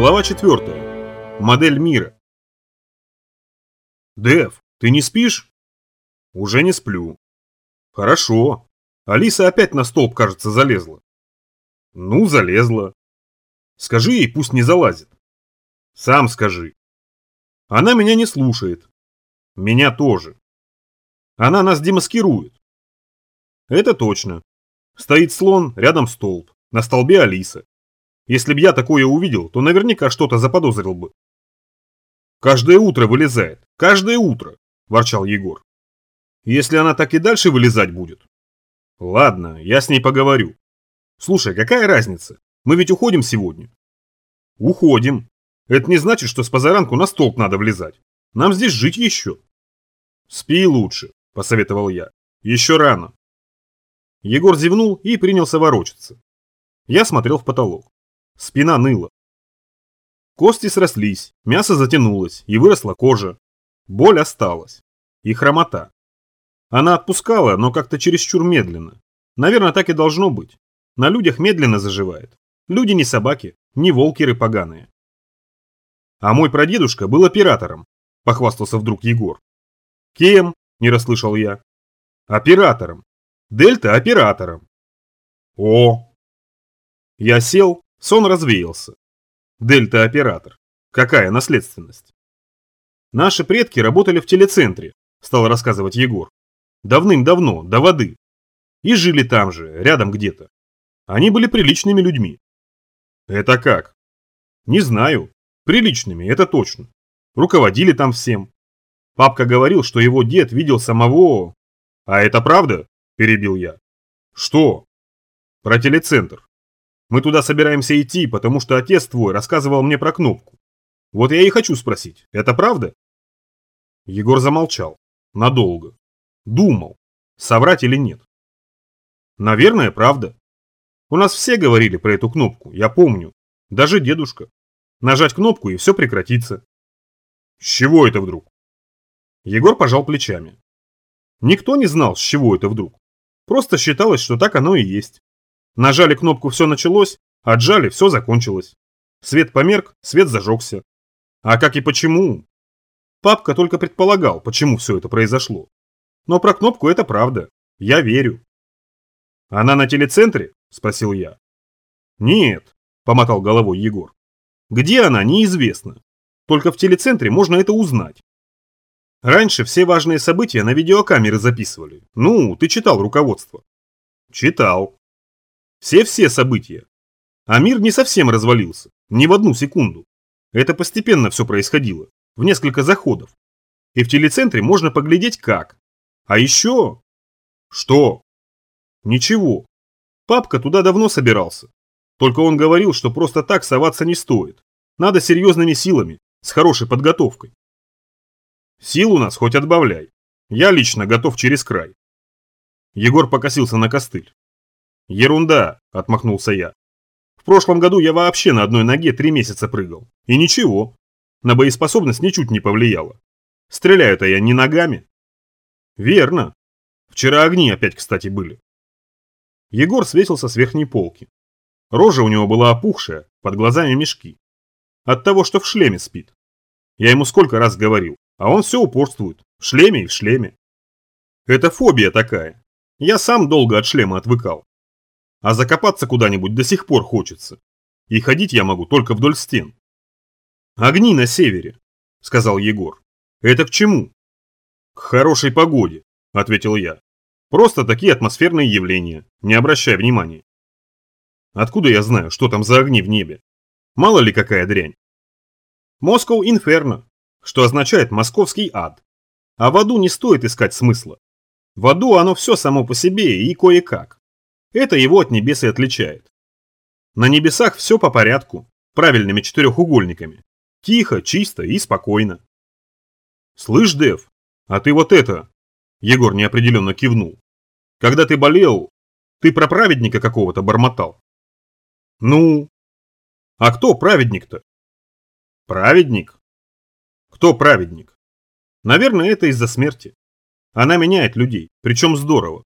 Глава 4. Модель мира. Дэв, ты не спишь? Уже не сплю. Хорошо. Алиса опять на столб, кажется, залезла. Ну, залезла. Скажи ей, пусть не залазит. Сам скажи. Она меня не слушает. Меня тоже. Она нас демаскирует. Это точно. Стоит слон, рядом столб. На столбе Алиса. Если б я такое увидел, то наверняка что-то заподозрил бы. «Каждое утро вылезает. Каждое утро!» – ворчал Егор. «Если она так и дальше вылезать будет?» «Ладно, я с ней поговорю. Слушай, какая разница? Мы ведь уходим сегодня?» «Уходим. Это не значит, что с позаранку на столб надо влезать. Нам здесь жить еще». «Спи лучше», – посоветовал я. «Еще рано». Егор зевнул и принялся ворочаться. Я смотрел в потолок. Спина ныла. Кости срослись, мясо затянулось и выросла кожа. Боль осталась. И хромота. Она отпускала, но как-то чересчур медленно. Наверное, так и должно быть. На людях медленно заживает. Люди не собаки, не волкеры поганые. А мой прадедушка был оператором, похвастался вдруг Егор. Кем? Не расслышал я. Оператором. Дельта оператором. О! Я сел, Сон развеялся. Дельта-оператор. Какая наследственность? Наши предки работали в телецентре, стал рассказывать Егор. Давным-давно, до воды. И жили там же, рядом где-то. Они были приличными людьми. Это как? Не знаю. Приличными, это точно. Руководили там всем. Папка говорил, что его дед видел самого... А это правда? Перебил я. Что? Про телецентр. Мы туда собираемся идти, потому что отец твой рассказывал мне про кнопку. Вот я и хочу спросить, это правда? Егор замолчал. Надолго. Думал, соврать или нет. Наверное, правда. У нас все говорили про эту кнопку, я помню. Даже дедушка. Нажать кнопку и все прекратится. С чего это вдруг? Егор пожал плечами. Никто не знал, с чего это вдруг. Просто считалось, что так оно и есть. Нажали кнопку «Все началось», отжали «Все закончилось». Свет померк, свет зажегся. А как и почему? Папка только предполагал, почему все это произошло. Но про кнопку это правда. Я верю. Она на телецентре? Спросил я. Нет, помотал головой Егор. Где она, неизвестно. Только в телецентре можно это узнать. Раньше все важные события на видеокамеры записывали. Ну, ты читал руководство. Читал. Все-все события. А мир не совсем развалился, ни в одну секунду. Это постепенно все происходило, в несколько заходов. И в телецентре можно поглядеть как. А еще... Что? Ничего. Папка туда давно собирался. Только он говорил, что просто так соваться не стоит. Надо серьезными силами, с хорошей подготовкой. Сил у нас хоть отбавляй. Я лично готов через край. Егор покосился на костыль. «Ерунда», – отмахнулся я. «В прошлом году я вообще на одной ноге три месяца прыгал. И ничего. На боеспособность ничуть не повлияло. Стреляю-то я не ногами». «Верно. Вчера огни опять, кстати, были». Егор светился с верхней полки. Рожа у него была опухшая, под глазами мешки. От того, что в шлеме спит. Я ему сколько раз говорил, а он все упорствует. В шлеме и в шлеме. Это фобия такая. Я сам долго от шлема отвыкал. А закопаться куда-нибудь до сих пор хочется. И ходить я могу только вдоль стен. Огни на севере, сказал Егор. Это к чему? К хорошей погоде, ответил я. Просто такие атмосферные явления, не обращай внимания. Откуда я знаю, что там за огни в небе? Мало ли какая дрянь. Москов инферно, что означает московский ад. А в аду не стоит искать смысла. В аду оно все само по себе и кое-как. Это его от небес и отличает. На небесах все по порядку, правильными четырехугольниками. Тихо, чисто и спокойно. Слышь, Дев, а ты вот это... Егор неопределенно кивнул. Когда ты болел, ты про праведника какого-то бормотал. Ну? А кто праведник-то? Праведник? Кто праведник? Наверное, это из-за смерти. Она меняет людей, причем здорово.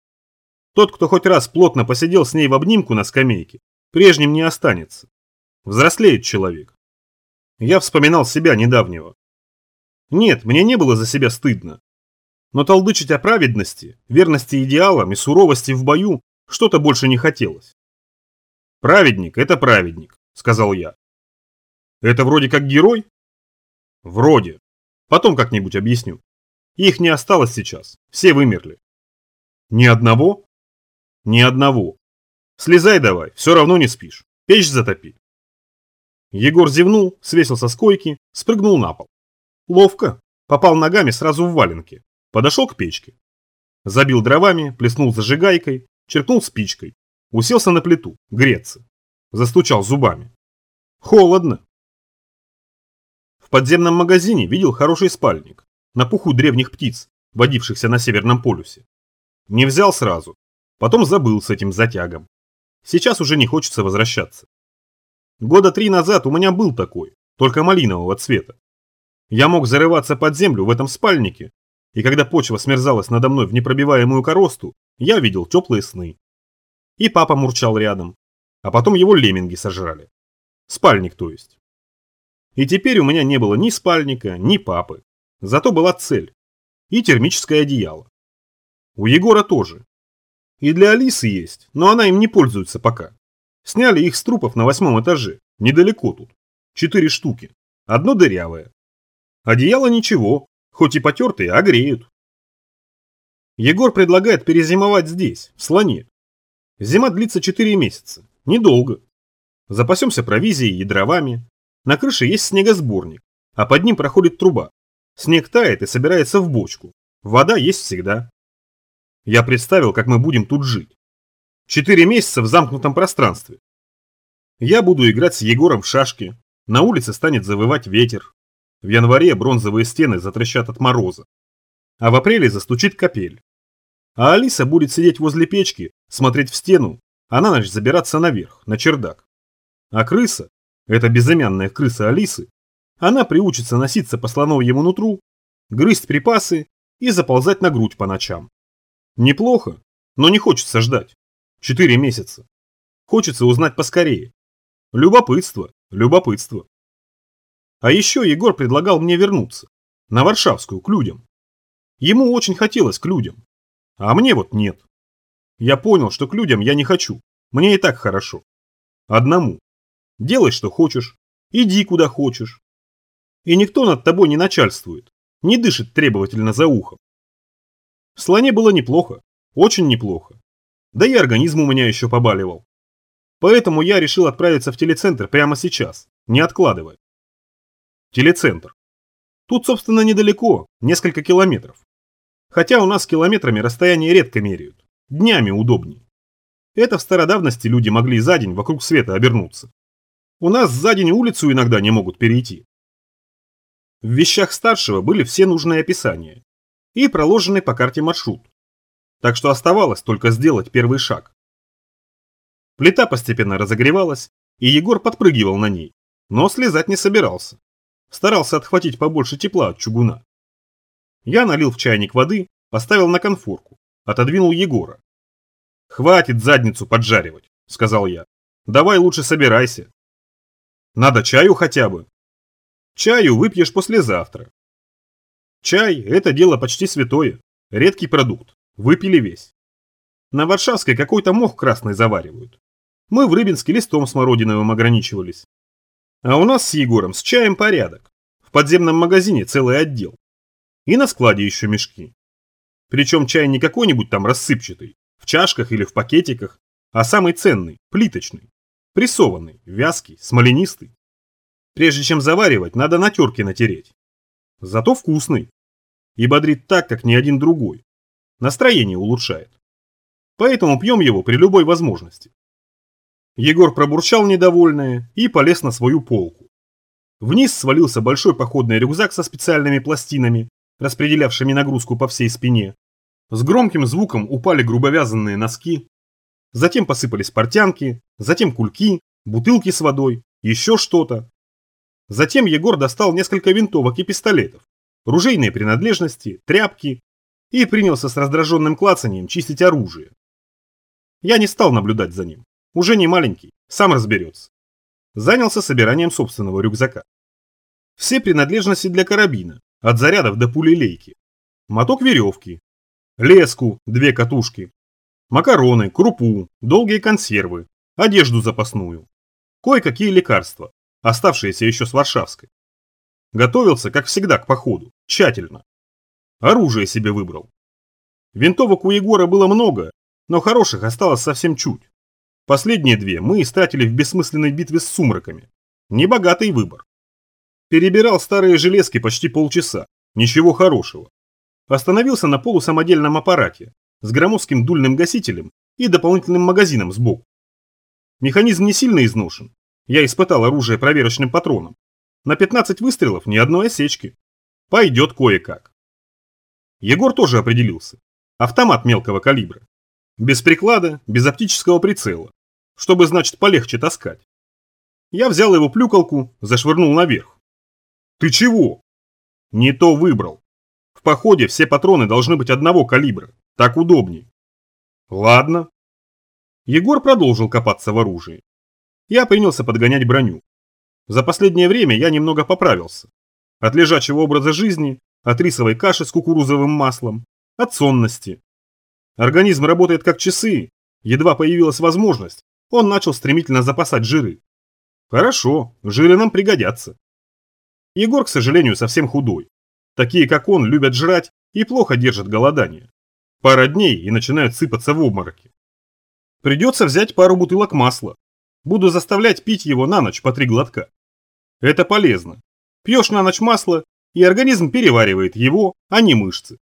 Тот, кто хоть раз плотно посидел с ней в обнимку на скамейке, прежним не останется. Взрослеет человек. Я вспоминал себя недавнего. Нет, мне не было за себя стыдно. Но толдычить о праведности, верности идеалам и суровости в бою что-то больше не хотелось. «Праведник – это праведник», – сказал я. «Это вроде как герой?» «Вроде. Потом как-нибудь объясню. Их не осталось сейчас, все вымерли». «Ни одного?» «Ни одного. Слезай давай, все равно не спишь. Печь затопи». Егор зевнул, свесился с койки, спрыгнул на пол. Ловко. Попал ногами сразу в валенки. Подошел к печке. Забил дровами, плеснул зажигайкой, черкнул спичкой. Уселся на плиту, греться. Застучал зубами. Холодно. В подземном магазине видел хороший спальник. На пуху древних птиц, водившихся на Северном полюсе. Не взял сразу. Потом забыл с этим затягом. Сейчас уже не хочется возвращаться. Года три назад у меня был такой, только малинового цвета. Я мог зарываться под землю в этом спальнике, и когда почва смерзалась надо мной в непробиваемую коросту, я видел теплые сны. И папа мурчал рядом, а потом его лемминги сожрали. Спальник, то есть. И теперь у меня не было ни спальника, ни папы. Зато была цель. И термическое одеяло. У Егора тоже. И для Алисы есть, но она им не пользуется пока. Сняли их с трупов на восьмом этаже, недалеко тут. Четыре штуки. Одно дырявое, Одеяло ничего, хоть и потертые, а греют. Егор предлагает перезимовать здесь, в слоне. Зима длится 4 месяца, недолго. Запасемся провизией и дровами. На крыше есть снегосборник, а под ним проходит труба. Снег тает и собирается в бочку. Вода есть всегда. Я представил, как мы будем тут жить. Четыре месяца в замкнутом пространстве. Я буду играть с Егором в шашки. На улице станет завывать ветер. В январе бронзовые стены затрещат от мороза. А в апреле застучит капель. А Алиса будет сидеть возле печки, смотреть в стену, а на ночь забираться наверх, на чердак. А крыса, эта безымянная крыса Алисы, она приучится носиться по слоновьему нутру, грызть припасы и заползать на грудь по ночам. Неплохо, но не хочется ждать. Четыре месяца. Хочется узнать поскорее. Любопытство, любопытство. А еще Егор предлагал мне вернуться. На Варшавскую, к людям. Ему очень хотелось к людям. А мне вот нет. Я понял, что к людям я не хочу. Мне и так хорошо. Одному. Делай, что хочешь. Иди, куда хочешь. И никто над тобой не начальствует. Не дышит требовательно за ухом. Слоне было неплохо. Очень неплохо. Да и организм у меня еще побаливал. Поэтому я решил отправиться в телецентр прямо сейчас, не откладывая. Телецентр. Тут, собственно, недалеко, несколько километров. Хотя у нас километрами расстояние редко меряют. Днями удобнее. Это в стародавности люди могли за день вокруг света обернуться. У нас за день улицу иногда не могут перейти. В вещах старшего были все нужные описания и проложенный по карте маршрут. Так что оставалось только сделать первый шаг. Плита постепенно разогревалась, и Егор подпрыгивал на ней, но слезать не собирался. Старался отхватить побольше тепла от чугуна. Я налил в чайник воды, поставил на конфорку, отодвинул Егора. «Хватит задницу поджаривать», — сказал я. «Давай лучше собирайся». «Надо чаю хотя бы». «Чаю выпьешь послезавтра». Чай – это дело почти святое, редкий продукт, выпили весь. На Варшавской какой-то мох красный заваривают. Мы в Рыбинске листом смородиновым ограничивались. А у нас с Егором с чаем порядок. В подземном магазине целый отдел. И на складе еще мешки. Причем чай не какой-нибудь там рассыпчатый, в чашках или в пакетиках, а самый ценный, плиточный. Прессованный, вязкий, смоленистый. Прежде чем заваривать, надо на терке натереть. Зато вкусный. И бодрит так, как ни один другой. Настроение улучшает. Поэтому пьем его при любой возможности. Егор пробурчал недовольное и полез на свою полку. Вниз свалился большой походный рюкзак со специальными пластинами, распределявшими нагрузку по всей спине. С громким звуком упали грубовязанные носки. Затем посыпались портянки, затем кульки, бутылки с водой, еще что-то. Затем Егор достал несколько винтовок и пистолетов, ружейные принадлежности, тряпки и принялся с раздраженным клацанием чистить оружие. Я не стал наблюдать за ним. Уже не маленький, сам разберется. Занялся собиранием собственного рюкзака. Все принадлежности для карабина, от зарядов до пулелейки. Моток веревки. Леску, две катушки. Макароны, крупу, долгие консервы, одежду запасную. Кое-какие лекарства, оставшиеся еще с Варшавской. Готовился, как всегда, к походу, тщательно. Оружие себе выбрал. Винтовок у Егора было много, но хороших осталось совсем чуть. Последние две мы истратили в бессмысленной битве с сумраками. Небогатый выбор. Перебирал старые железки почти полчаса. Ничего хорошего. Остановился на полусамодельном аппарате с громоздким дульным гасителем и дополнительным магазином сбоку. Механизм не сильно изношен. Я испытал оружие проверочным патроном. На 15 выстрелов ни одной осечки. Пойдет кое-как. Егор тоже определился. Автомат мелкого калибра. Без приклада, без оптического прицела. Чтобы, значит, полегче таскать. Я взял его плюкалку, зашвырнул наверх. Ты чего? Не то выбрал. В походе все патроны должны быть одного калибра. Так удобнее. Ладно. Егор продолжил копаться в оружии. Я принялся подгонять броню. За последнее время я немного поправился. От лежачего образа жизни, от рисовой каши с кукурузовым маслом, от сонности. Организм работает как часы. Едва появилась возможность, он начал стремительно запасать жиры. Хорошо, жиры нам пригодятся. Егор, к сожалению, совсем худой. Такие, как он, любят жрать и плохо держат голодание. Пара дней и начинают сыпаться в обмороки. Придется взять пару бутылок масла. Буду заставлять пить его на ночь по три глотка. Это полезно. Пьешь на ночь масло, и организм переваривает его, а не мышцы.